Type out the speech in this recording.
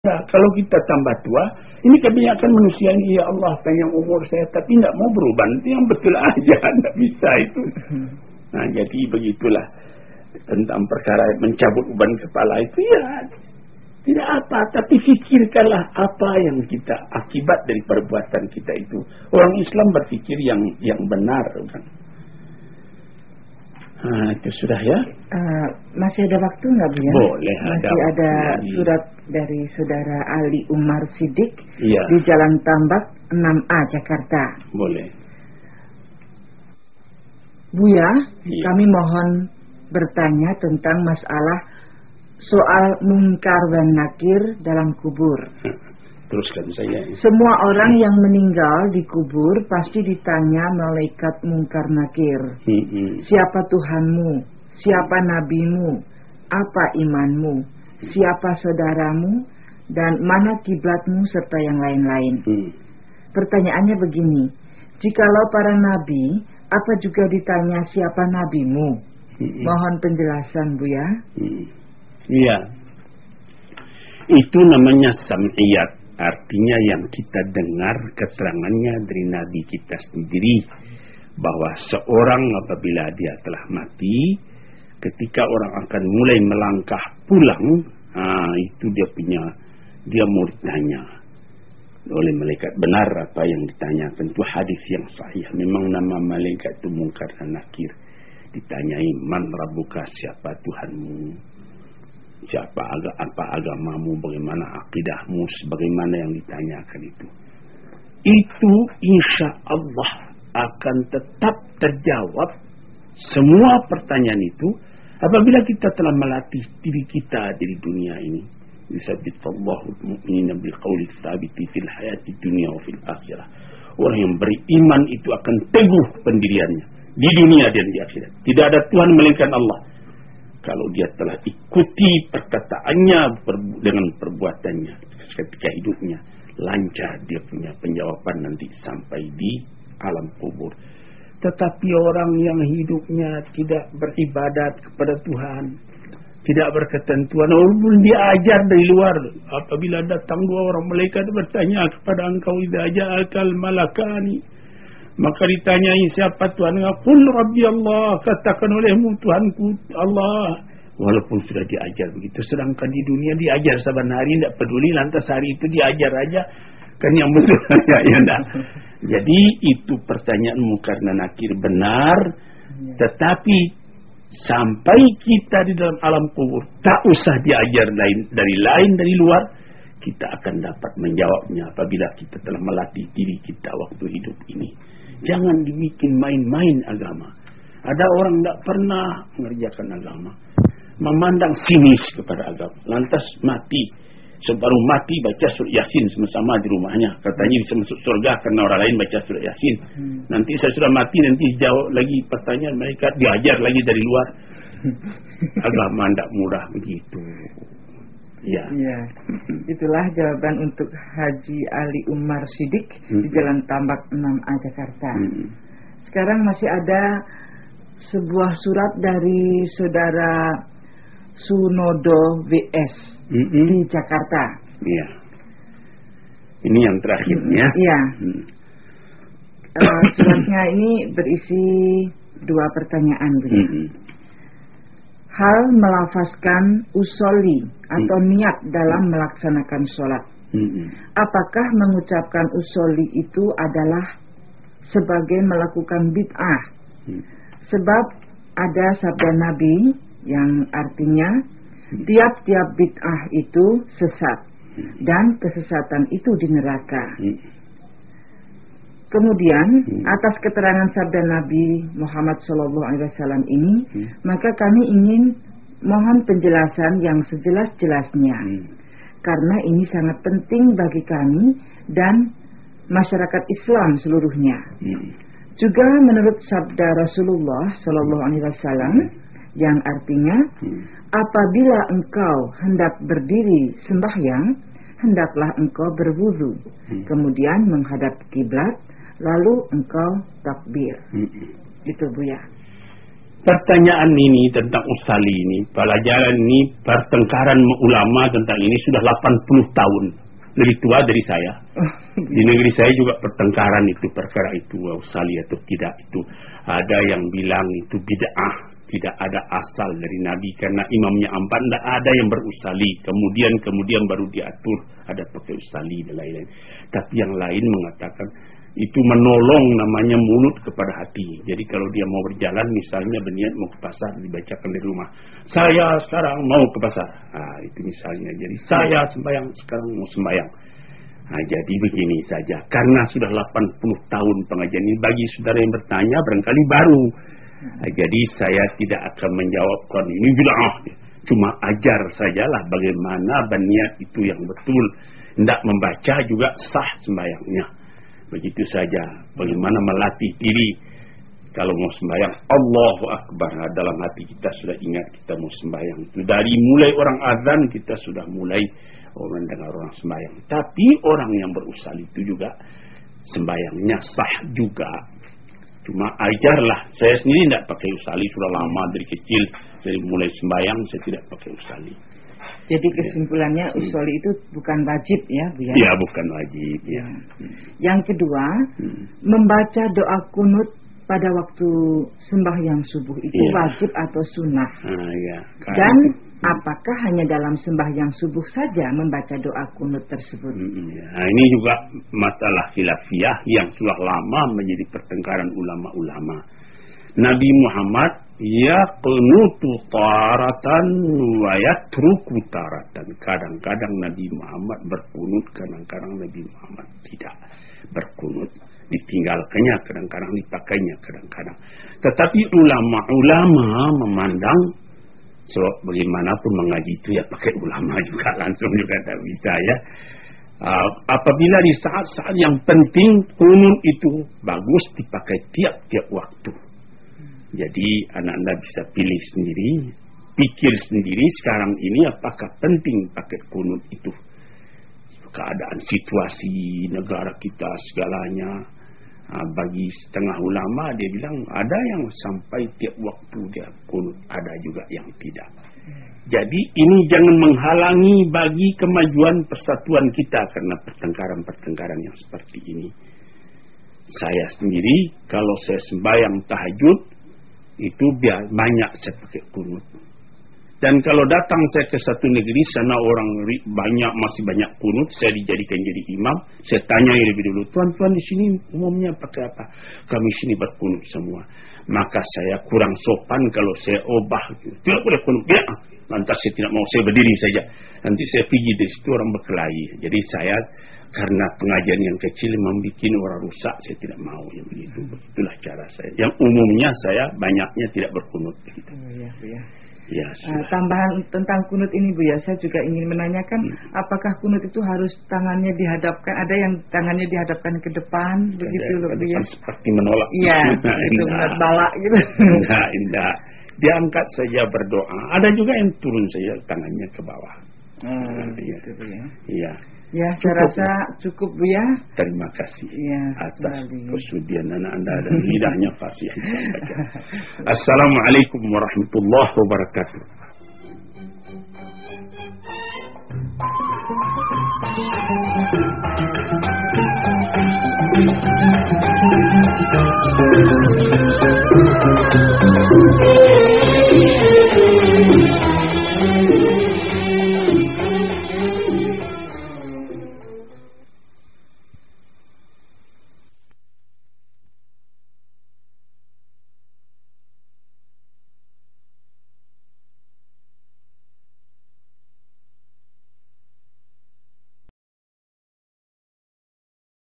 Nah, kalau kita tambah tua, ini kebanyakan manusia ini, ya Allah, pengen umur saya, tapi tidak mau berubah. Nanti yang betul aja, tidak bisa itu. Nah, jadi begitulah. Tentang perkara mencabut uban kepala itu, ya tidak apa. Tapi fikirkanlah apa yang kita, akibat dari perbuatan kita itu. Orang Islam berpikir yang yang benar. Kan? Nah, itu sudah ya. Uh, masih ada waktu nggak Bu ya? Boleh. Masih ada, ada surat dari saudara Ali Umar Sidik ya. di Jalan Tambak 6A Jakarta. Boleh. Buya, ya. kami mohon bertanya tentang masalah soal mungkar dan nakir dalam kubur. Teruskan saya. Semua orang yang meninggal dikubur pasti ditanya malaikat mungkar nakir. Hmm. Siapa Tuhanmu? Siapa nabimu? Apa imanmu? Siapa saudaramu? Dan mana kiblatmu serta yang lain-lain. Hmm. Pertanyaannya begini. Jikalau para nabi, apa juga ditanya siapa nabimu? Hmm. Mohon penjelasan, Bu ya. Iya. Itu namanya sam'iyat Artinya yang kita dengar keterangannya dari Nabi kita sendiri bahwa seorang apabila dia telah mati, ketika orang akan mulai melangkah pulang, itu dia punya dia mau oleh malaikat benar apa yang ditanya. Tentu hadis yang sahih. Memang nama malaikat itu mungkar dan nakir. Ditanyai man rabbuka siapa Tuhanmu siapa agak apa agamamu, bagaimana akidahmu, sebagaimana yang ditanyakan itu. Itu insya Allah akan tetap terjawab semua pertanyaan itu apabila kita telah melatih diri kita di dunia ini. Yusabbitallahu mu'minina bil qawli tsabiti fil hayati dunia wa fil akhirah. Orang yang beriman itu akan teguh pendiriannya di dunia dan di akhirat. Tidak ada Tuhan melainkan Allah kalau dia telah ikuti perkataannya dengan perbuatannya ketika hidupnya lancar dia punya penjawaban nanti sampai di alam kubur. Tetapi orang yang hidupnya tidak beribadat kepada Tuhan tidak berketentuan walaupun dia ajar dari luar. Apabila datang dua orang malaikat bertanya kepada engkau idza ja'akal malakani Maka ditanyai siapa Tuhan? Qul Rabbi Allah. Katakan olehmu Tuhanku Allah. Walaupun sudah diajar begitu Sedangkan di dunia diajar saban hari Tidak peduli lantas hari itu diajar aja. Kan yang betul ya, ya, Jadi itu pertanyaanmu karena nakir benar. Ya. Tetapi Sampai kita di dalam alam kubur Tak usah diajar lain dari lain dari luar Kita akan dapat menjawabnya Apabila kita telah melatih diri kita waktu hidup ini Jangan dibikin main-main agama. Ada orang tidak pernah mengerjakan agama. Memandang sinis kepada agama. Lantas mati. Sebaru mati baca surat Yasin sama-sama di rumahnya. Katanya bisa masuk surga karena orang lain baca surat Yasin. Hmm. Nanti saya sudah mati nanti jawab lagi pertanyaan mereka diajar lagi dari luar. Agama tidak murah begitu. Ya. ya. Itulah jawaban untuk Haji Ali Umar Sidik hmm. di Jalan Tambak 6A Jakarta. Hmm. Sekarang masih ada sebuah surat dari saudara Sunodo WS hmm. di Jakarta. Iya. Ini yang terakhirnya. Iya. Hmm. Uh, suratnya ini berisi dua pertanyaan. Hmm hal melafazkan usoli atau hmm. niat dalam melaksanakan sholat. Hmm. Apakah mengucapkan usoli itu adalah sebagai melakukan bid'ah? Hmm. Sebab ada sabda Nabi yang artinya hmm. tiap-tiap bid'ah itu sesat hmm. dan kesesatan itu di neraka. Hmm. Kemudian hmm. atas keterangan sabda Nabi Muhammad SAW ini, hmm. maka kami ingin mohon penjelasan yang sejelas-jelasnya, hmm. karena ini sangat penting bagi kami dan masyarakat Islam seluruhnya. Hmm. Juga menurut sabda Rasulullah SAW yang artinya, hmm. apabila engkau hendak berdiri sembahyang, hendaklah engkau berwudu, hmm. kemudian menghadap kiblat lalu engkau takbir. Hmm. Itu Bu ya. pertanyaan ini tentang usali ini, pelajaran ini, pertengkaran ulama tentang ini sudah 80 tahun. Lebih tua dari saya. Di negeri saya juga pertengkaran itu, perkara itu, usali atau tidak itu. Ada yang bilang itu bid'ah, tidak ada asal dari Nabi karena imamnya empat, tidak ada yang berusali. Kemudian kemudian baru diatur ada pakai usali dan lain-lain. Tapi yang lain mengatakan itu menolong namanya mulut kepada hati. Jadi kalau dia mau berjalan misalnya berniat mau ke pasar dibacakan di rumah. Saya sekarang mau ke pasar. Nah, itu misalnya. Jadi saya sembahyang sekarang mau sembahyang. Nah, jadi begini saja. Karena sudah 80 tahun pengajian ini bagi saudara yang bertanya barangkali baru. Nah, jadi saya tidak akan menjawabkan ini bid'ah. Cuma ajar sajalah bagaimana berniat itu yang betul. Tidak membaca juga sah sembahyangnya. Begitu saja. Bagaimana melatih diri. Kalau mau sembahyang, Allahu Akbar. Nah, dalam hati kita sudah ingat kita mau sembahyang. Itu dari mulai orang azan kita sudah mulai orang dengar orang sembahyang. Tapi orang yang berusal itu juga sembahyangnya sah juga. Cuma ajarlah. Saya sendiri tidak pakai usali sudah lama dari kecil. Saya mulai sembahyang saya tidak pakai usali. Jadi kesimpulannya ya. usoli itu bukan wajib ya, Bu ya? Iya, bukan wajib ya. Yang kedua, hmm. membaca doa kunut pada waktu sembahyang subuh itu ya. wajib atau sunnah. Ah, ya. Dan hmm. apakah hanya dalam sembahyang subuh saja membaca doa kunut tersebut? Hmm, ya. Nah, ini juga masalah khilafiyah yang sudah lama menjadi pertengkaran ulama-ulama. Nabi Muhammad yaqnutu taratan wa yatruku taratan. Kadang-kadang Nabi Muhammad berkunut, kadang-kadang Nabi Muhammad tidak berkunut. Ditinggalkannya, kadang-kadang dipakainya, kadang-kadang. Tetapi ulama-ulama memandang so bagaimanapun mengaji itu ya pakai ulama juga langsung juga tak bisa ya. Uh, apabila di saat-saat yang penting kunut itu bagus dipakai tiap-tiap waktu jadi anak anda bisa pilih sendiri, pikir sendiri sekarang ini apakah penting pakai kunut itu. Keadaan situasi negara kita segalanya. Bagi setengah ulama dia bilang ada yang sampai tiap waktu dia kunut, ada juga yang tidak. Jadi ini jangan menghalangi bagi kemajuan persatuan kita karena pertengkaran-pertengkaran yang seperti ini. Saya sendiri kalau saya sembahyang tahajud itu banyak saya pakai kunut. Dan kalau datang saya ke satu negeri sana orang banyak masih banyak kunut, saya dijadikan jadi imam, saya tanya lebih dulu, tuan-tuan di sini umumnya pakai apa? Kami sini berkunut semua. Maka saya kurang sopan kalau saya obah. Tidak boleh kunut. Ya, lantas saya tidak mau, saya berdiri saja. Nanti saya pergi di situ orang berkelahi. Jadi saya karena pengajian yang kecil membuat orang rusak saya tidak mau yang begitu begitulah cara saya yang umumnya saya banyaknya tidak berkunut begitu oh, ya, ya. Ya, uh, tambahan tentang kunut ini Bu ya, saya juga ingin menanyakan hmm. apakah kunut itu harus tangannya dihadapkan, ada yang tangannya dihadapkan ke depan, begitu loh Bu ya? Seperti menolak. Iya, itu menolak balak gitu. Enggak, enggak. Diangkat saja berdoa. Ada juga yang turun saja tangannya ke bawah. Hmm, nah, gitu, ya. Iya. Ya, saya rasa cukup Bu ya. Terima kasih ya, atas kesudian anak Anda dan lidahnya fasih. Assalamualaikum warahmatullahi wabarakatuh.